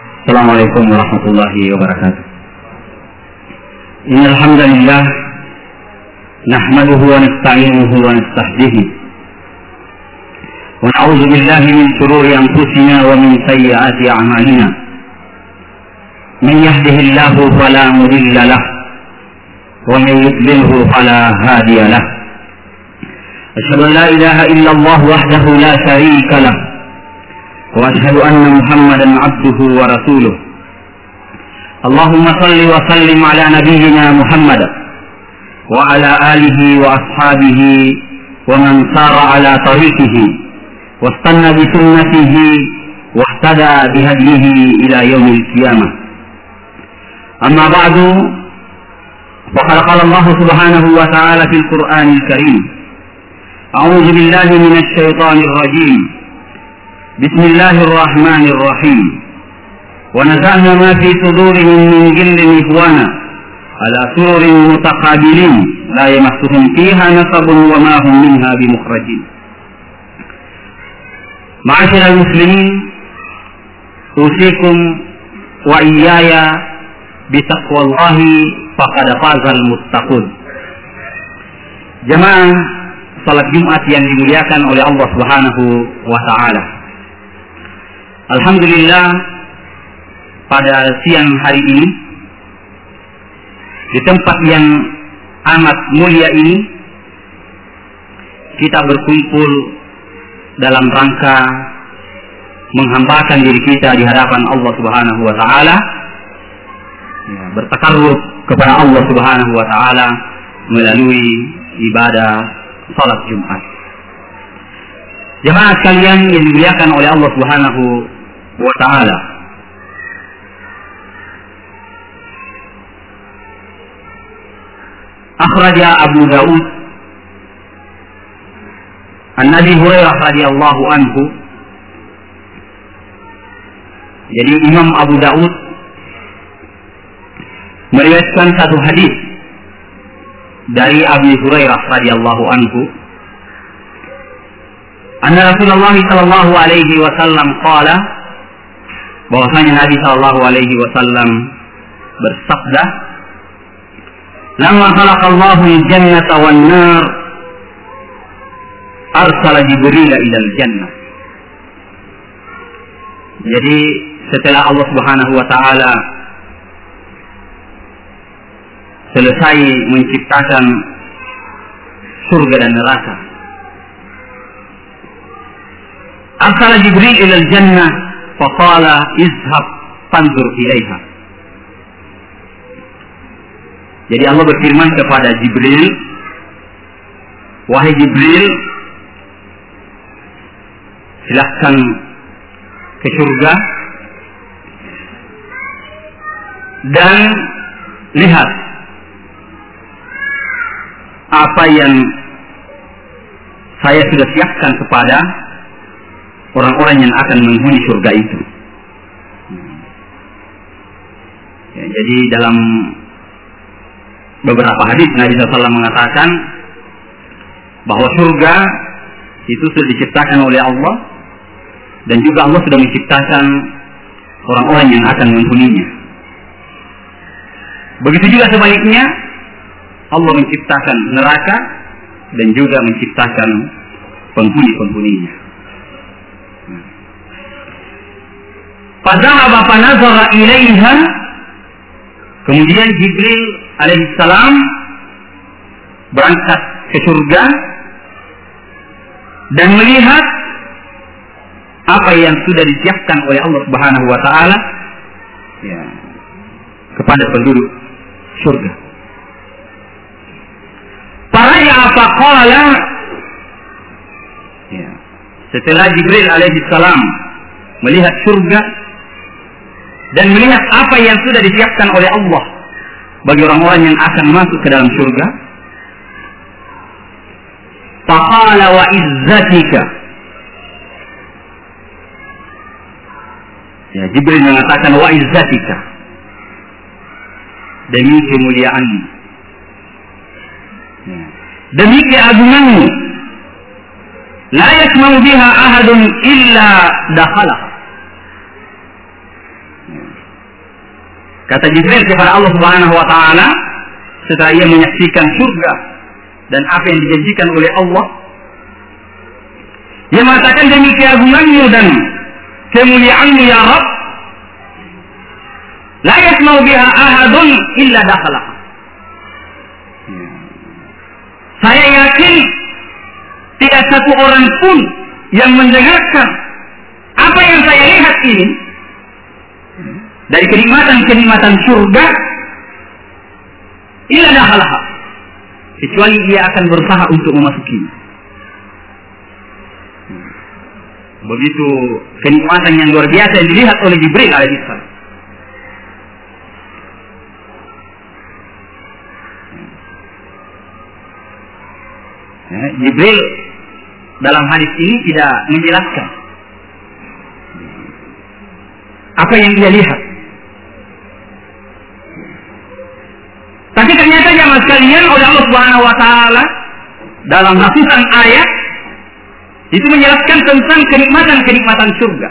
السلام عليكم ورحمة الله وبركاته. إن الحمد لله نحمده ونستعينه ونستهديه. ونعوذ بالله من شرور أنفسنا ومن سيئات أعمالنا. من يهده الله فلا مضل له ومن يضلله فلا هادي له. أشهد أن لا إله إلا الله وحده لا شريك له. وأشهد أن محمدا عبده ورسوله. اللهم صل وسلم على نبينا محمد وعلى آله وأصحابه ومن سار على طريقه واستنى بسنته واهتدى بهديه إلى يوم القيامة. أما بعد فقد قال الله سبحانه وتعالى في القرآن الكريم أعوذ بالله من الشيطان الرجيم. بسم الله الرحمن الرحيم. ونزعنا ما في صدورهم من جل إخوانا على سرر متقابلين لا يمسهم فيها نصب وما هم منها بمخرجين. معاشر المسلمين أوصيكم وإياي بتقوى الله فقد فاز المتقون. Jemaah salat Jumat yang dimuliakan oleh Allah Subhanahu wa taala. Alhamdulillah pada siang hari ini di tempat yang amat mulia ini kita berkumpul dalam rangka menghambakan diri kita di hadapan Allah Subhanahu wa taala bertakarrub kepada Allah Subhanahu wa taala melalui ibadah salat Jumat. Jemaah sekalian yang dimuliakan oleh Allah Subhanahu wa taala. Akhraja Abu Daud An Nabi Hurairah radhiyallahu anhu. Jadi Imam Abu Daud meriwayatkan satu hadis dari Abu Hurairah radhiyallahu anhu. Anna Rasulullah sallallahu alaihi wasallam qala bahwasanya Nabi sallallahu alaihi wasallam bersabda Lama khalaqallahu al-jannata wan nar arsala Jibril ila al-jannah Jadi setelah Allah Subhanahu wa taala selesai menciptakan surga dan neraka. Arsala Jibril ila jannah faqala izhab fanzur ilaiha. Jadi Allah berfirman kepada Jibril, wahai Jibril, silahkan ke surga dan lihat apa yang saya sudah siapkan kepada orang-orang yang akan menghuni surga itu. Ya, jadi dalam beberapa hadis Nabi SAW mengatakan bahwa surga itu sudah diciptakan oleh Allah dan juga Allah sudah menciptakan orang-orang yang akan menghuninya. Begitu juga sebaliknya Allah menciptakan neraka dan juga menciptakan penghuni-penghuninya. Fadhahaba fanazara ilaiha Kemudian Jibril alaihissalam berangkat ke surga dan melihat apa yang sudah disiapkan oleh Allah Subhanahu wa taala ya, kepada penduduk surga. Para qala ya. Setelah Jibril alaihissalam melihat surga dan melihat apa yang sudah disiapkan oleh Allah bagi orang-orang yang akan masuk ke dalam surga. Faqala wa izzatika. Ya, Jibril mengatakan wa izzatika. Demi kemuliaanmu. Ya. Demi keagunganmu. La yasma'u biha ahadun illa dakhalah. Kata Jibril kepada Allah Subhanahu wa taala setelah ia menyaksikan surga dan apa yang dijanjikan oleh Allah. Dia mengatakan demi keagunganmu dan kemuliaanmu ya Rabb la yasmau biha ahadun illa dakhala. Saya yakin tidak satu orang pun yang mendengarkan apa yang saya lihat ini dari kenikmatan-kenikmatan surga illa dakhala kecuali dia akan berusaha untuk memasukinya begitu kenikmatan yang luar biasa yang dilihat oleh Jibril alaihissalam. Ya, Jibril dalam hadis ini tidak menjelaskan apa yang dia lihat. Sekalian oleh Allah Subhanahu wa taala dalam ratusan ayat itu menjelaskan tentang kenikmatan-kenikmatan surga.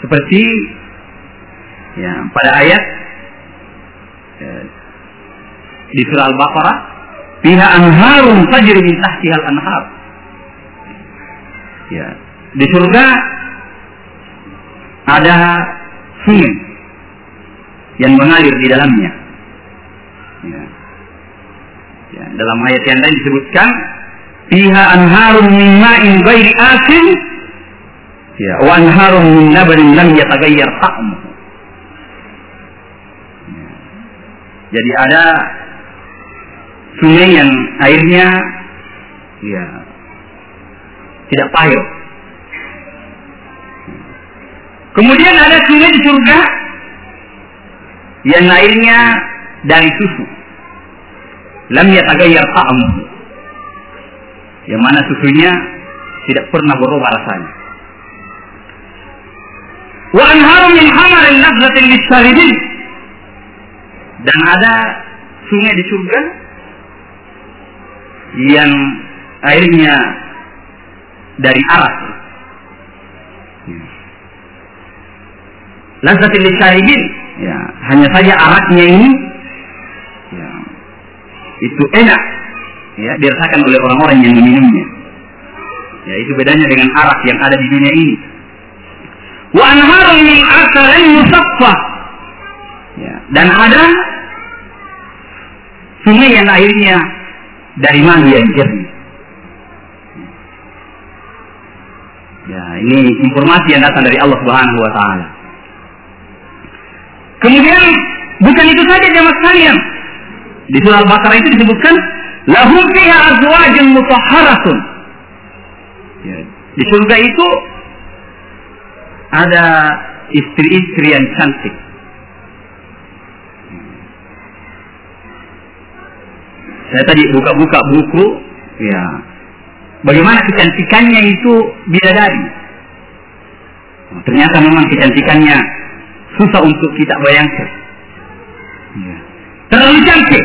Seperti ya, pada ayat ya, di surah Al-Baqarah, "Fiha anharun tajri min tahtiha al-anhar." Ya, di surga ada sungai yang mengalir di dalamnya. Ya. Ya, dalam ayat yang lain disebutkan fiha anharun min ma'in ghairi asin ya wa anharun min labanin lam yataghayyar ta'muhu. Ya. Jadi ada sungai yang airnya ya tidak pahit. Kemudian ada sungai di surga yang airnya dari susu. Lam yatagayyar ta'amuhu. Yang mana susunya tidak pernah berubah rasanya. Wa anharu min hamarin lazzatin lisharibin dan ada sungai di surga yang airnya dari arak lazzatin lisharibin ya hanya saja araknya ini itu enak ya dirasakan oleh orang-orang yang meminumnya. Ya itu bedanya dengan arak yang ada di dunia ini. Wa min asalin. Ya, dan ada sungai yang airnya dari mangga yang jernih. Ya, ini informasi yang datang dari Allah Subhanahu wa taala. Kemudian bukan itu saja jamaah sekalian, di surah Al-Baqarah itu disebutkan lahum fiha azwajun mutahharatun. Ya, di surga itu ada istri-istri yang cantik. Saya tadi buka-buka buku, ya. Bagaimana kecantikannya itu bidadari. Ternyata memang kecantikannya susah untuk kita bayangkan. Ya. Terlalu cantik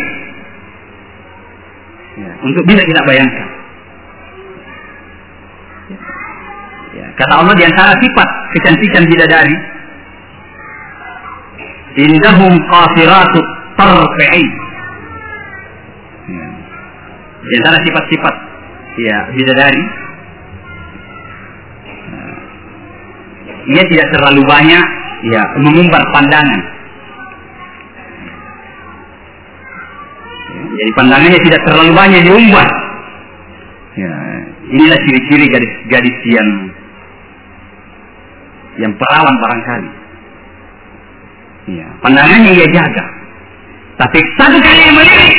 untuk bisa kita bayangkan. Ya, kata Allah di antara sifat kecantikan bidadari, indahum qasiratu tarfi'in. Ya. Di antara sifat-sifat ya bidadari, ya, ia tidak terlalu banyak ya mengumbar pandangan Jadi pandangannya tidak terlalu banyak diumbar. Ya, inilah ciri-ciri gadis-gadis yang yang perawan barangkali. Ya, pandangannya ia jaga. Tapi satu kali yang melirik,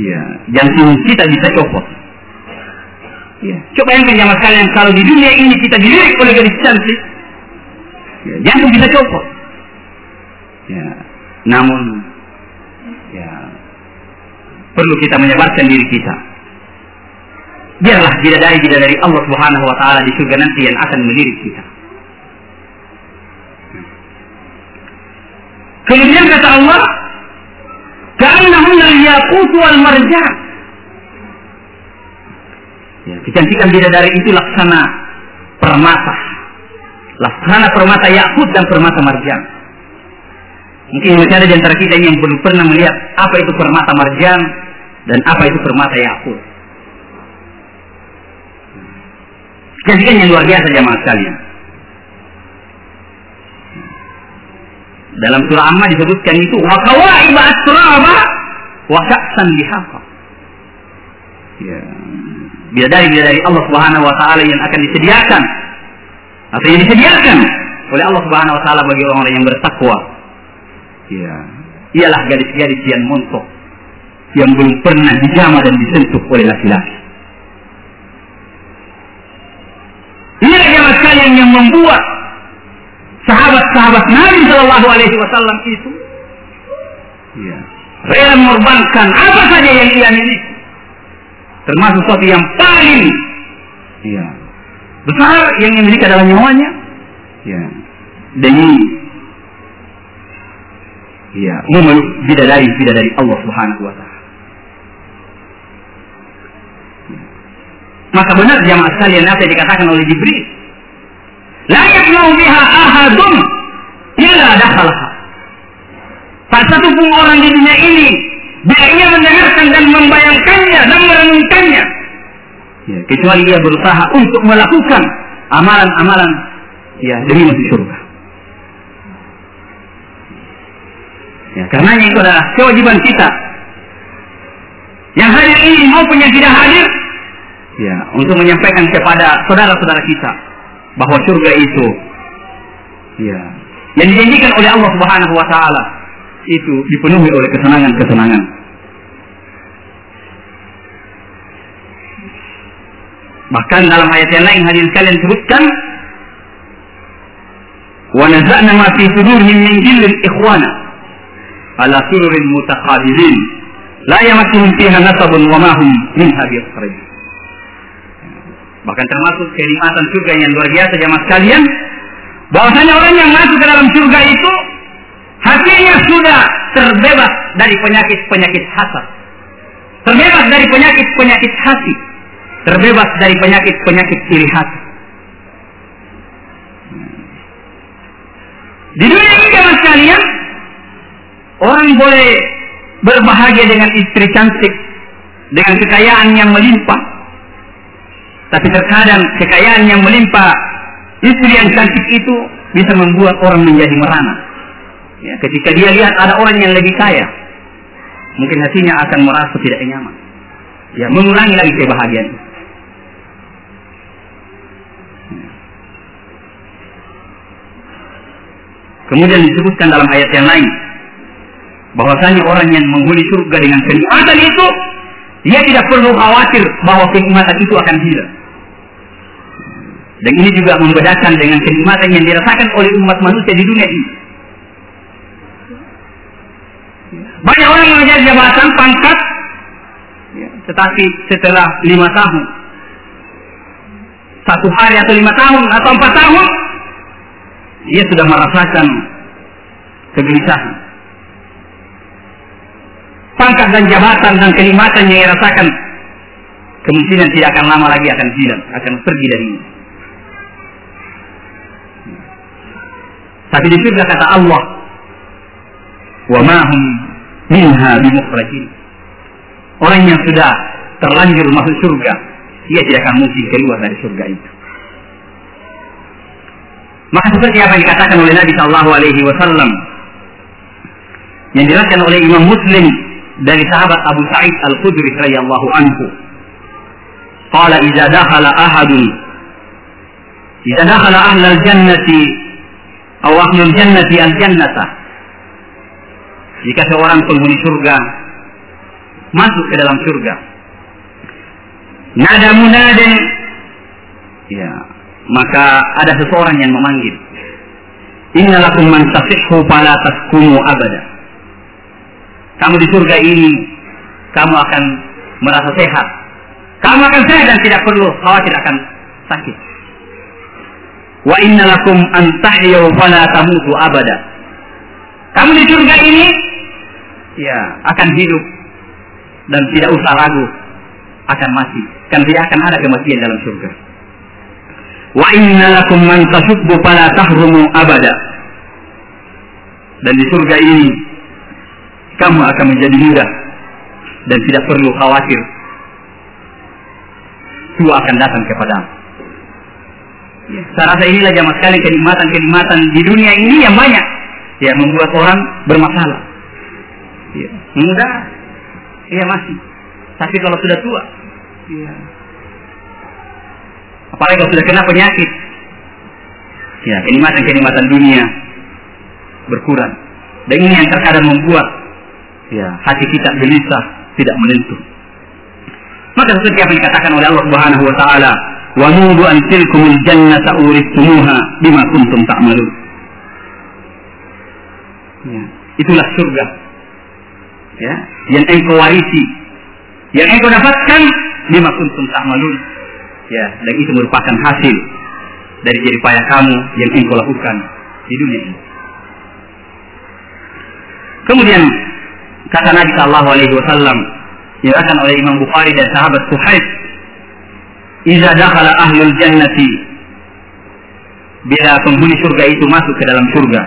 ya, jantung kita bisa copot. Ya, coba yang sekalian kalau di dunia ini kita dilirik oleh gadis cantik, ya, jantung bisa copot. Ya, namun perlu kita menyebarkan diri kita. Biarlah bidadari dari Allah Subhanahu wa taala di surga nanti yang akan melirik kita. Kemudian kata Allah, "Ka'annahum al-yaqut wal marjan." Ya, kecantikan bidadari itu laksana permata Laksana permata yakut dan permata marjan. Mungkin masih ada di antara kita yang belum pernah melihat apa itu permata marjan dan apa itu permata yakut. Jadi kan yang luar biasa jamaah sekalian. Dalam surah Amma disebutkan itu wa kawaiba asraba wa ka'san bihaqa. Ya. Bidadari bidadari Allah Subhanahu wa taala yang akan disediakan atau yang disediakan oleh Allah Subhanahu wa taala bagi orang-orang yang bertakwa. Ya. Ialah gadis-gadis yang montok yang belum pernah dijamah dan disentuh oleh laki-laki. Inilah jamaah sekalian yang membuat sahabat-sahabat Nabi Shallallahu Alaihi Wasallam itu ya, rela mengorbankan apa saja yang ia miliki, termasuk sesuatu yang paling ya, besar yang dimiliki adalah nyawanya, ya, demi ya, memeluk bidadari bidadari Allah Subhanahu Wa Taala. Maka benar jamaah sekalian apa yang dikatakan oleh Jibril? La yaknau biha ahadun illa dakhalaha. Tak satu pun orang di dunia ini bila ia mendengarkan dan membayangkannya dan merenungkannya ya, kecuali ia berusaha untuk melakukan amalan-amalan ya demi masuk surga. Ya, karena itu adalah kewajiban kita yang hadir ini maupun yang tidak hadir ya untuk menyampaikan kepada saudara-saudara kita bahwa surga itu ya yang dijanjikan oleh Allah Subhanahu wa taala itu dipenuhi oleh kesenangan-kesenangan. Bahkan dalam ayat yang lain hadirin sekalian sebutkan wa naza'na ma fi sudurihim min ghillin ikhwana ala sururin mutaqabilin la yamassuhum fiha nasabun wa ma hum. Bahkan termasuk kenikmatan surga yang luar biasa jamaah sekalian. Bahwasanya orang yang masuk ke dalam surga itu hatinya sudah terbebas dari penyakit-penyakit hasad. Terbebas dari penyakit-penyakit hati. Terbebas dari penyakit-penyakit iri hati. Di dunia ini jamaah sekalian, orang boleh berbahagia dengan istri cantik, dengan kekayaan yang melimpah, tapi terkadang kekayaan yang melimpah istri yang cantik itu bisa membuat orang menjadi merana. Ya, ketika dia lihat ada orang yang lebih kaya, mungkin hatinya akan merasa tidak nyaman. Ya, mengulangi lagi kebahagiaan. Kemudian disebutkan dalam ayat yang lain bahwasanya orang yang menghuni surga dengan kenikmatan itu dia tidak perlu khawatir bahwa kenikmatan itu akan hilang. Dan ini juga membedakan dengan kenikmatan yang dirasakan oleh umat manusia di dunia ini. Banyak orang menjadi jabatan pangkat, ya, tetapi setelah lima tahun, satu hari atau lima tahun atau empat tahun, dia sudah merasakan kegelisahan. Pangkat dan jabatan dan kenikmatan yang ia rasakan kemungkinan tidak akan lama lagi akan hilang, akan pergi dari ini. Tapi di surga kata Allah, wa mahum minha bimukhrajin. Orang yang sudah terlanjur masuk surga, dia tidak akan mungkin keluar dari surga itu. Maka seperti apa yang dikatakan oleh Nabi Shallallahu Alaihi Wasallam? Yang dijelaskan oleh Imam Muslim dari sahabat Abu Sa'id Al Khudri radhiyallahu anhu. Qala idza dakhala ahadun idza dakhala ahlal jannati aw ahlul jannati al jannata jika seorang penghuni surga masuk ke dalam surga. Nada munadin ya maka ada seseorang yang memanggil innalakum man tasihhu fala taskumu abada kamu di surga ini kamu akan merasa sehat kamu akan sehat dan tidak perlu khawatir akan sakit Wa inna lakum an tahyaw fala tamutu abada. Kamu di surga ini ya akan hidup dan tidak usah ragu akan mati. Kan tidak akan ada kematian dalam surga. Wa inna lakum man tasubbu fala tahrumu abada. Dan di surga ini kamu akan menjadi mudah dan tidak perlu khawatir. Tua akan datang kepadamu. Ya. Saya rasa inilah jamaah sekali kenikmatan-kenikmatan di dunia ini yang banyak. Ya, membuat orang bermasalah. Ya. Mudah, iya masih. Tapi kalau sudah tua, ya. Apalagi kalau sudah kena penyakit, ya kenikmatan-kenikmatan dunia berkurang. Dan ini yang terkadang membuat ya hati kita gelisah, tidak menentu. Maka seperti yang dikatakan oleh Allah Subhanahu wa taala, "Wa nudu an tilkumul jannata uristumuha bima kuntum ta'malun." Ya, itulah surga. Ya, yang engkau warisi, yang engkau dapatkan bima kuntum ta'malun. Ya, dan itu merupakan hasil dari jerih payah kamu yang engkau lakukan di dunia ini. Kemudian kata Nabi Shallallahu Alaihi Wasallam diriwayatkan oleh Imam Bukhari dan sahabat Suhaib, "Iza dakhala ahlul jannati" bila penghuni surga itu masuk ke dalam surga.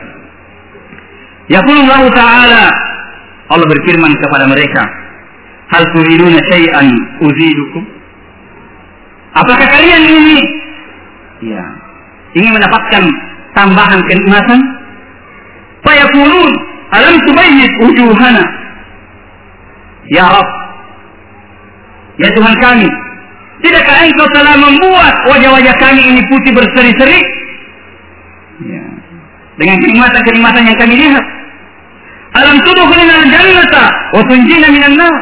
Yaqulullah Ta'ala Allah berfirman kepada mereka, "Hal turiduna syai'an uzidukum?" Apakah kalian ini ya, ingin mendapatkan tambahan kenikmatan? Fayaqulun Alam tubayyid wujuhana. Ya Rabb. Ya Tuhan kami. Tidakkah engkau telah membuat wajah-wajah kami ini putih berseri-seri? Ya. Dengan kenikmatan-kenikmatan yang kami lihat. Alam tudkhulina al-jannata wa tunjina minan nar.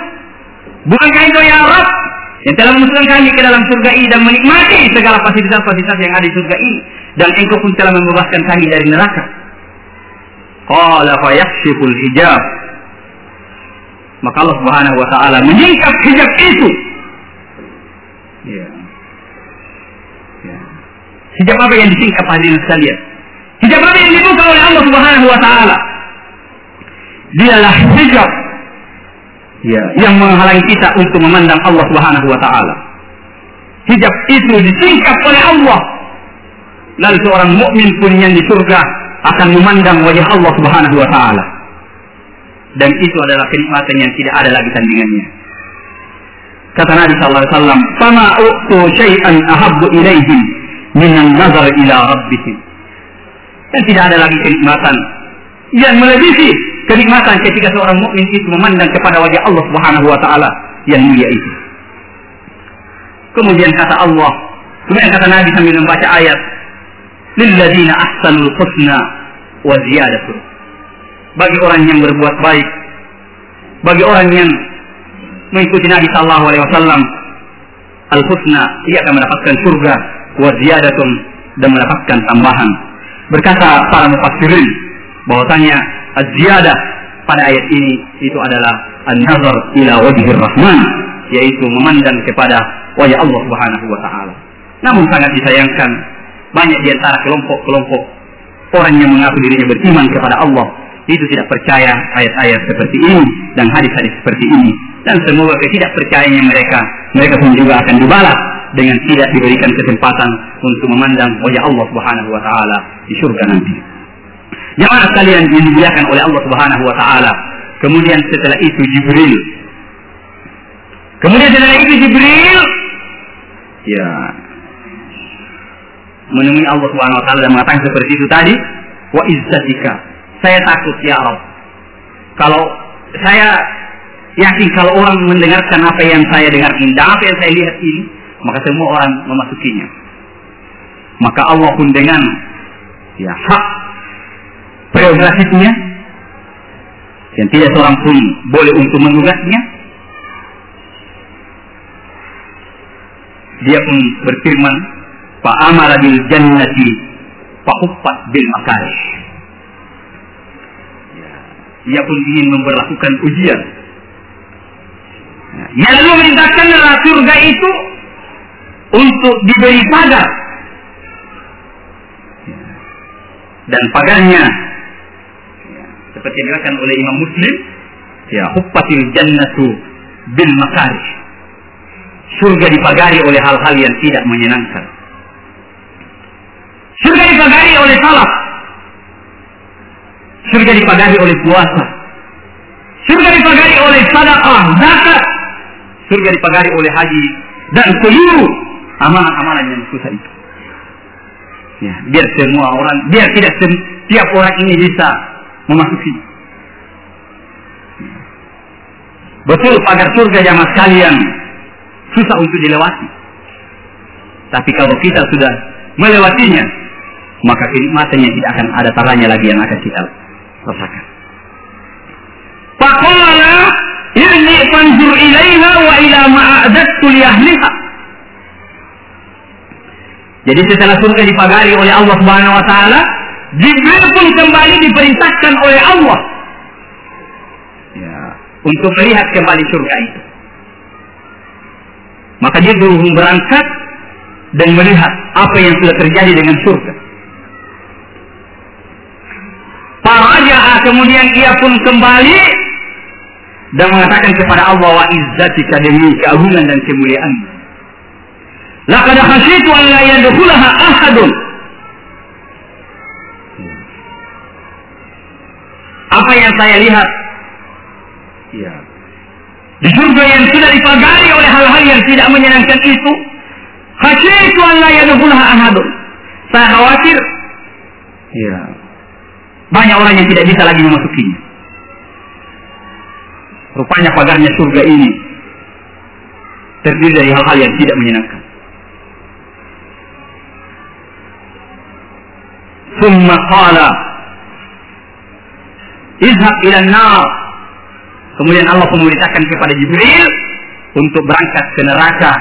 Bukankah engkau ya Rabb yang telah memasukkan kami ke dalam surga ini dan menikmati segala fasilitas-fasilitas yang ada di surga ini dan engkau pun telah membebaskan kami dari neraka. Qala fayakshiful hijab. Maka Allah Subhanahu wa taala menyingkap hijab itu. Ya. Ya. Hijab apa yang disingkap hadirin sekalian? Hijab apa yang dibuka oleh Allah Subhanahu wa taala? Dialah hijab ya, yang menghalangi kita untuk memandang Allah Subhanahu wa taala. Hijab itu disingkap oleh Allah. Lalu seorang mukmin pun yang di surga akan memandang wajah Allah Subhanahu wa taala. Dan itu adalah kenikmatan yang tidak ada lagi tandingannya. Kata Nabi sallallahu alaihi wasallam, "Fama u'tu syai'an ahabbu ilaihim min an-nazar ila rabbihim." Dan tidak ada lagi kenikmatan yang melebihi kenikmatan ketika seorang mukmin itu memandang kepada wajah Allah Subhanahu wa taala yang mulia itu. Kemudian kata Allah, kemudian kata Nabi sambil membaca ayat, lilladzina ahsanul husna wa ziyadatu. Bagi orang yang berbuat baik, bagi orang yang mengikuti Nabi sallallahu alaihi wasallam al husna ia akan mendapatkan surga wa ziyadatun dan mendapatkan tambahan. Berkata para mufassirin bahwasanya az-ziyadah pada ayat ini itu adalah an-nazar ila wajhir rahman yaitu memandang kepada wajah Allah Subhanahu wa taala. Namun sangat disayangkan banyak di antara kelompok-kelompok orang yang mengaku dirinya beriman kepada Allah itu tidak percaya ayat-ayat seperti ini dan hadis-hadis seperti ini dan semoga ketidakpercayaannya mereka mereka pun juga akan dibalas dengan tidak diberikan kesempatan untuk memandang wajah Allah Subhanahu wa taala di surga nanti. Jamaah sekalian dimuliakan oleh Allah Subhanahu wa taala. Kemudian setelah itu Jibril. Kemudian setelah itu Jibril ya menemui Allah Subhanahu wa taala dan mengatakan seperti itu tadi, wa izzatika. Saya takut ya Allah. Kalau saya yakin kalau orang mendengarkan apa yang saya dengar ini dan apa yang saya lihat ini, maka semua orang memasukinya. Maka Allah pun dengan ya hak prerogatifnya yang tidak seorang pun boleh untuk menggugatnya. Dia pun berfirman, fa'amara bil jannati fa'uffat bil makarih. Ia pun ingin memperlakukan ujian. Ia lalu merintahkan surga itu untuk diberi pagar. Dan pagarnya seperti dikatakan oleh Imam Muslim, ya huffatil jannatu bil makarih. Surga dipagari oleh hal-hal yang tidak menyenangkan. dipagari oleh salat. Surga dipagari oleh puasa. Surga dipagari oleh sadaqah, zakat. Surga dipagari oleh haji dan seluruh amalan-amalan yang susah itu. Ya, biar semua orang, biar tidak setiap orang ini bisa memasuki. Betul pagar surga jamaah sekalian susah untuk dilewati. Tapi kalau kita sudah melewatinya, maka kenikmatannya tidak akan ada taranya lagi yang akan kita rasakan. Faqala ini fanzur ilaiha wa ila ma'adatu liyahliha. Jadi setelah surga dipagari oleh Allah Subhanahu wa taala, Jibril pun kembali diperintahkan oleh Allah ya, untuk melihat kembali surga itu. Maka dia berangkat dan melihat apa yang sudah terjadi dengan surga. Faraja'a kemudian ia pun kembali dan mengatakan kepada Allah wa izzatika demi keagungan dan kemuliaan. Laqad khasyitu an la yadkhulaha ahadun. apa yang saya lihat? Ya. Di surga yang sudah dipagari oleh hal-hal yang tidak menyenangkan itu, khasyitu an yang yadkhulaha ahadun. Saya khawatir ya. Banyak orang yang tidak bisa lagi memasukinya. Rupanya pagarnya surga ini terdiri dari hal-hal yang tidak menyenangkan. Summa qala Izhab ilan nar. Kemudian Allah memerintahkan kepada Jibril untuk berangkat ke neraka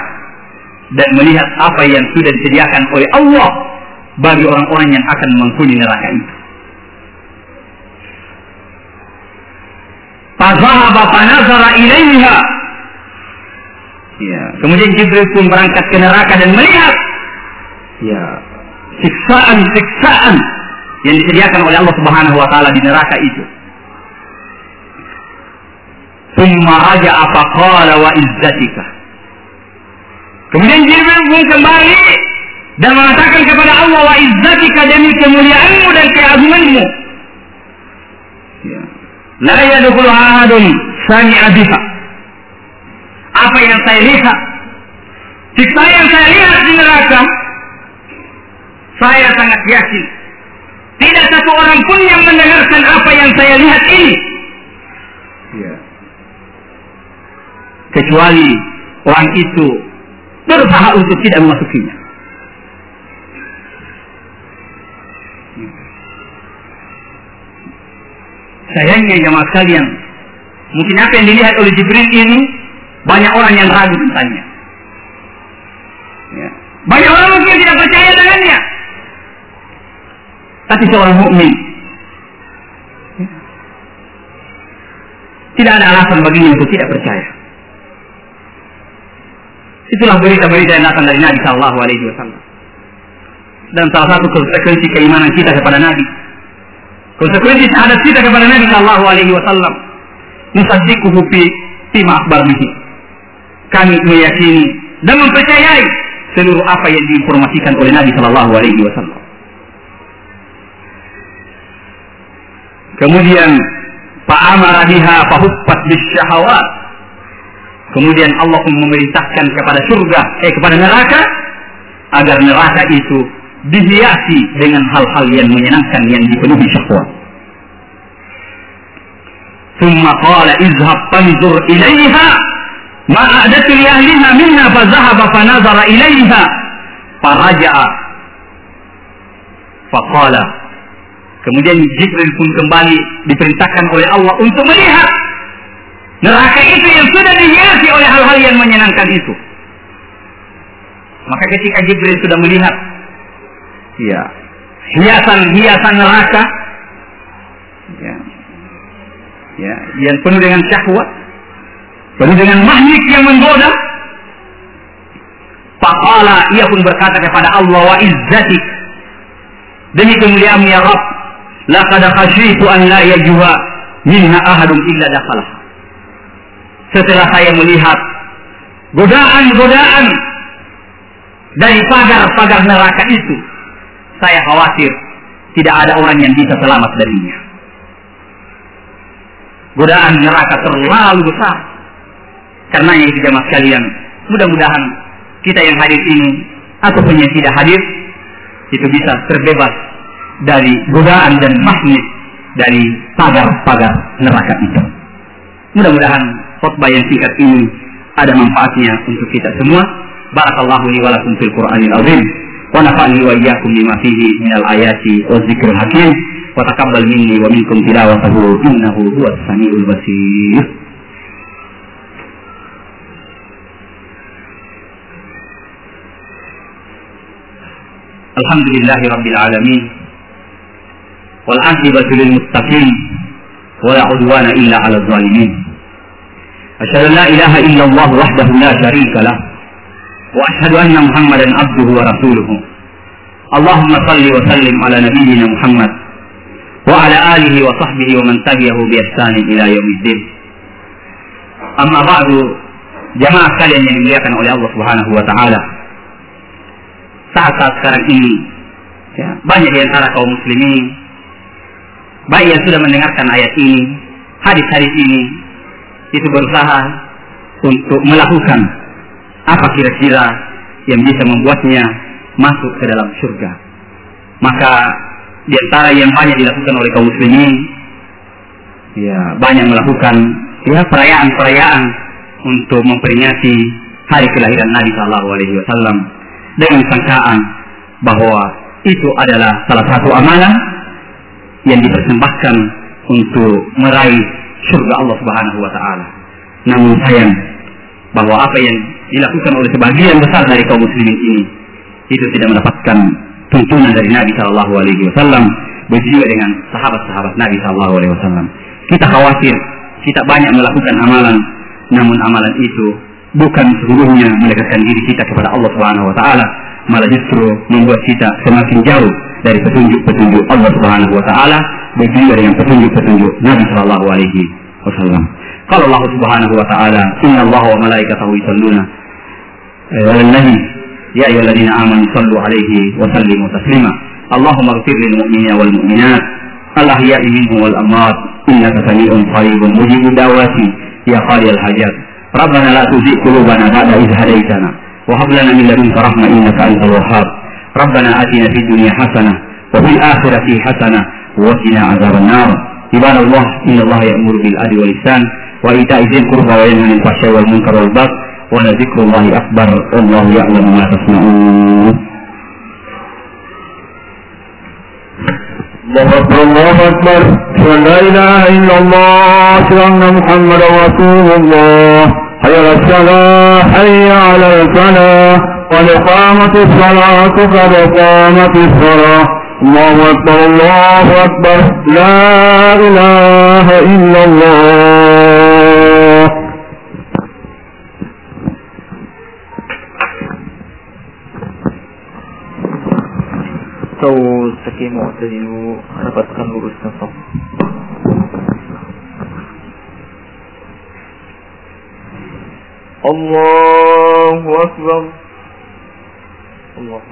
dan melihat apa yang sudah disediakan oleh Allah bagi orang-orang yang akan menghuni neraka itu. Fazahaba fanazara ilaiha. Ya. Kemudian Jibril pun berangkat ke neraka dan melihat ya siksaan-siksaan yang disediakan oleh Allah Subhanahu wa taala di neraka itu. Thumma raja'a faqala wa izzatika. Kemudian Jibril pun kembali dan mengatakan kepada Allah wa izzatika demi kemuliaanmu dan keagunganmu La yadkhulu ahadun sami'a biha. Apa yang saya lihat, siksa yang saya lihat di neraka, saya sangat yakin tidak satu orang pun yang mendengarkan apa yang saya lihat ini. Ya. Kecuali orang itu berusaha untuk tidak memasukinya. Sayangnya jamaah sekalian, mungkin apa yang dilihat oleh Jibril ini banyak orang yang ragu tentangnya. Ya. Banyak orang mungkin tidak percaya dengannya. Tapi seorang mukmin ya, tidak ada alasan baginya untuk tidak percaya. Itulah berita-berita yang datang dari Nabi Shallallahu Alaihi Wasallam. Dan salah satu konsekuensi keimanan kita kepada Nabi Konsekuensi syahadat kita kepada Nabi Shallallahu Alaihi Wasallam. Musaddiquhu fi tima akhbarbihi. Kami meyakini dan mempercayai seluruh apa yang diinformasikan oleh Nabi Shallallahu Alaihi Wasallam. Kemudian fa'amara biha fahufat bisyahawat. Kemudian Allah pun memerintahkan kepada surga, eh kepada neraka, agar neraka itu dihiasi dengan hal-hal yang menyenangkan yang dipenuhi syahwat. Thumma qala izhab fanzur ilaiha ma a'adatu li ahliha minha fa zahaba Kemudian Jibril pun kembali diperintahkan oleh Allah untuk melihat neraka itu yang sudah dihiasi oleh hal-hal yang menyenangkan itu. Maka ketika Jibril sudah melihat ya hiasan-hiasan neraka ya, ya yang penuh dengan syahwat penuh dengan mahnik yang menggoda Faqala ia pun berkata kepada Allah wa izzatik demi kemuliaan ya Rabb laqad khasyitu an la yajwa minha ahadun illa dakhalah setelah saya melihat godaan-godaan dari pagar-pagar neraka itu saya khawatir tidak ada orang yang bisa selamat darinya. Godaan neraka terlalu besar. Karena yang jamaah sekalian, mudah-mudahan kita yang hadir ini ataupun yang tidak hadir itu bisa terbebas dari godaan dan magnet dari pagar-pagar neraka itu. Mudah-mudahan khutbah yang singkat ini ada manfaatnya untuk kita semua. Barakallahu li wa lakum fil Qur'anil azim wa nafa'ni wa iyyakum bima fihi minal ayati wa dzikril hakim wa taqabbal minni wa minkum tilawatahu innahu huwas samiul basir. الحمد لله رب العالمين والعاقبة للمتقين ولا عدوان إلا على الظالمين أشهد أن لا إله إلا الله وحده لا شريك له وأشهد أن محمدا عبده ورسوله اللهم صل وسلم على نبينا محمد وعلى آله وصحبه ومن تبعه بإحسان إلى يوم الدين أما بعد jamaah sekalian yang dimuliakan oleh Allah Subhanahu wa taala. Saat-saat sekarang ini ya, banyak di antara kaum muslimin baik yang sudah mendengarkan ayat ini, hadis-hadis ini itu berusaha untuk melakukan apa kira-kira yang bisa membuatnya masuk ke dalam surga. Maka di antara yang banyak dilakukan oleh kaum muslimin ya banyak melakukan ya perayaan-perayaan untuk memperingati hari kelahiran Nabi Shallallahu Alaihi Wasallam dengan sangkaan bahwa itu adalah salah satu amalan yang dipersembahkan untuk meraih surga Allah Subhanahu wa taala. Namun sayang bahwa apa yang dilakukan oleh sebagian besar dari kaum muslimin ini itu tidak mendapatkan tuntunan dari Nabi Shallallahu alaihi wasallam begitu juga dengan sahabat-sahabat Nabi Shallallahu alaihi wasallam. Kita khawatir kita banyak melakukan amalan namun amalan itu bukan seluruhnya mendekatkan diri kita kepada Allah Subhanahu wa taala malah justru membuat kita semakin jauh dari petunjuk-petunjuk Allah Subhanahu wa taala بجنجر فتنجو فتنجو نبي صلى الله عليه وسلم. قال الله سبحانه وتعالى إن الله وملائكته يصلون على النبي. يا أيها الذين آمنوا صلوا عليه وسلموا تسليما. اللهم اغفر للمؤمنين والمؤمنات. الأحياء منهم والأموات. إنك سميع قريب مجيب الدعوات. يا خالي الحاجات. ربنا لا تزغ قلوبنا بعد إذ هديتنا. وهب لنا من لدنك رحمة إنك أنت الوهاب. ربنا آتنا في الدنيا حسنة وفي الآخرة حسنة وقنا عذاب النار. عباد الله إن الله يأمر بالعدل والإحسان وإيتاء ذي القربى وينهى عن الفحشاء والمنكر والبغي ولذكر الله أكبر والله يعلم ما تصنعون. الله أكبر الله أكبر. أشهد لا إله إلا الله أشهد أن محمدا رسول الله. حي على الصلاة حي على الفلاح. قد قامت الصلاة قد قامت الصلاة. الله أكبر الله أكبر لا إله إلا الله Tahu saki mu'tadilu rapatkan lurus nasab Allahu Akbar Allahu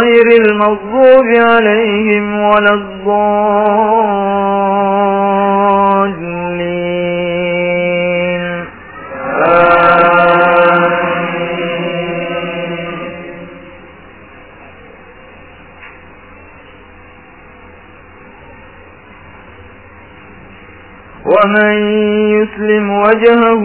غير المغضوب عليهم ولا الضالين. ومن يسلم وجهه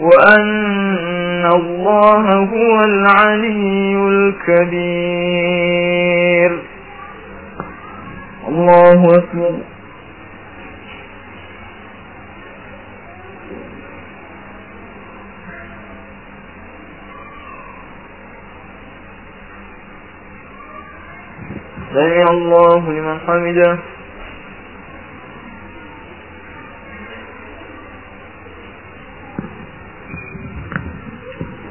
وأن الله هو العلي الكبير. الله أكبر. سمع الله لمن حمده.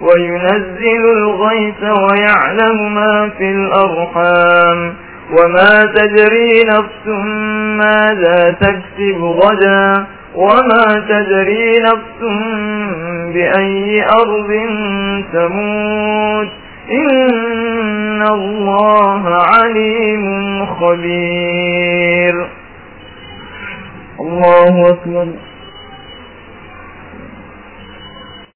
وينزل الغيث ويعلم ما في الأرحام وما تدري نفس ماذا تكسب غدا وما تدري نفس بأي أرض تموت إن الله عليم خبير. الله أكبر.